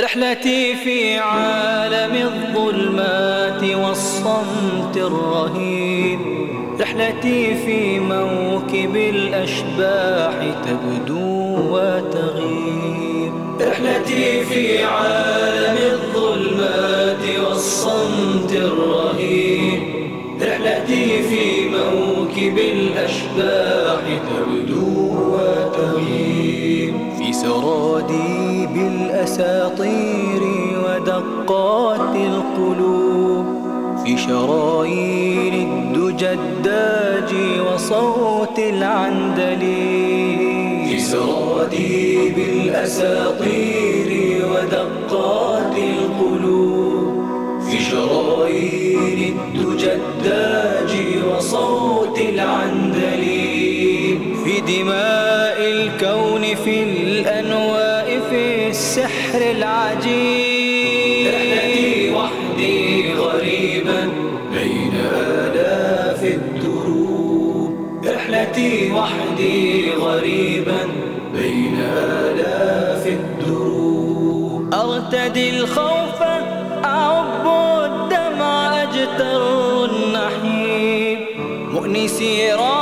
رحلتي في عالم الظلمات والصمت الرهيب. رحلتي في موكب الأشباح تبدو وتغيب. رحلتي في عالم الظلمات والصمت الرهيب. رحلتي في موكب الأشباح تبدو سرادي بالأساطير ودقات القلوب في شرايين الدجى الداجي وصوت العندليب. في سرادي بالأساطير ودقات القلوب في شرايين الدجى الداجي الكون في الأنواء في السحر العجيب. رحلتي وحدي غريبا بين آلاف الدروب. رحلتي وحدي غريبا بين آلاف الدروب. أرتدي الخوف أعب الدمع أجتر النحيب. مؤنسي هو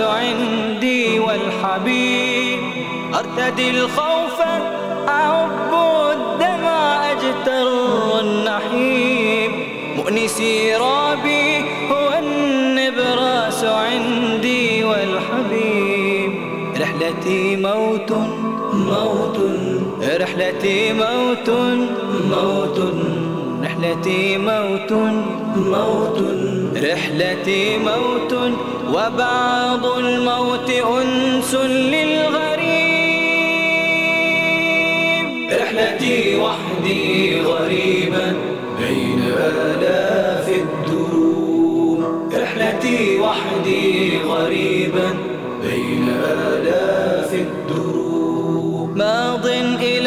عندي والحبيب. أرتدي الخوف أعب الدمع أجتر النحيب. مؤنسي رابي هو النبراس عندي والحبيب. رحلتي موت موت رحلتي موت موت. رحلتي موت. موت رحلتي موت. وبعض الموت أنس للغريب. رحلتي وحدي غريبا بين آلاف الدروب. رحلتي وحدي غريبا بين آلاف الدروب. ماض إلى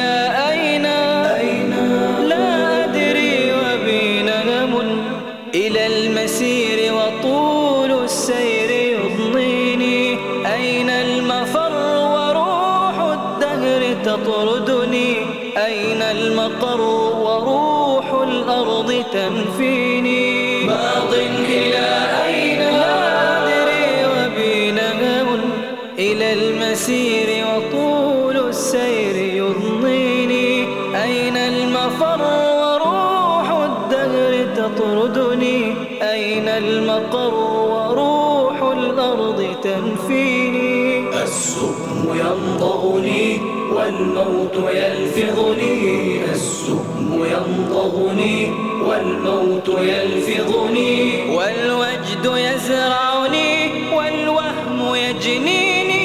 تطردني أين المقر وروح الأرض تنفيني؟ ماض إلى أين؟ لا أدري وبين هم إلى المسير وطول السير يضنيني أين المفر وروح الدهر تطردني؟ أين المقر وروح الأرض تنفيني؟ السقم ينضغني والموت يلفظني. السقم ينضغني والموت يلفظني. والوجد يزرعني والوهم يجنيني.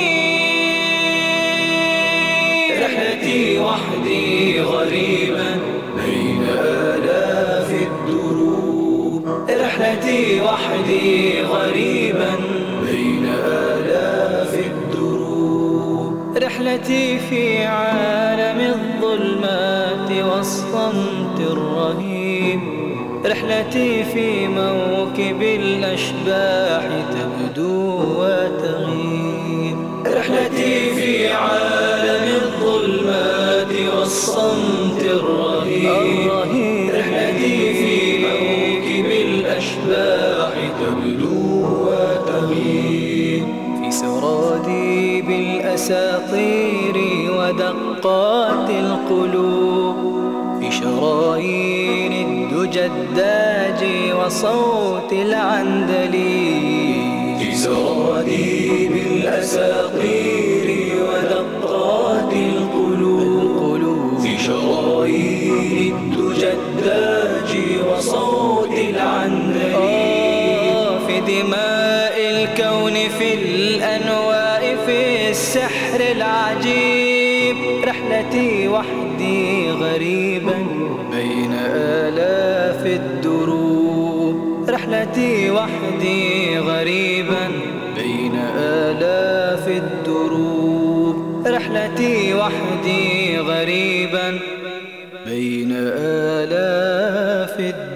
رحلتي وحدي غريبا بين آلاف الدروب. رحلتي وحدي غريبا رحلتي في عالم الظلمات والصمت الرهيب. رحلتي في موكب الأشباح تبدو وتغيب. رحلتي في عالم الظلمات والصمت الرهيب. رحلتي في موكب الأشباح تبدو وتغيب. سرادي بالأساطير ودقات القلوب في شرايين الدجى الداجي وصوت العندليب في سرادي بالأساطير ودقات القلوب في شرايين الدجى الداجي وصوت العندليب في دماء الكون في السحر العجيب رحلتي وحدي غريبا. بين آلاف الدروب رحلتي وحدي غريبا. بين آلاف الدروب رحلتي وحدي غريبا. بين آلاف الدروب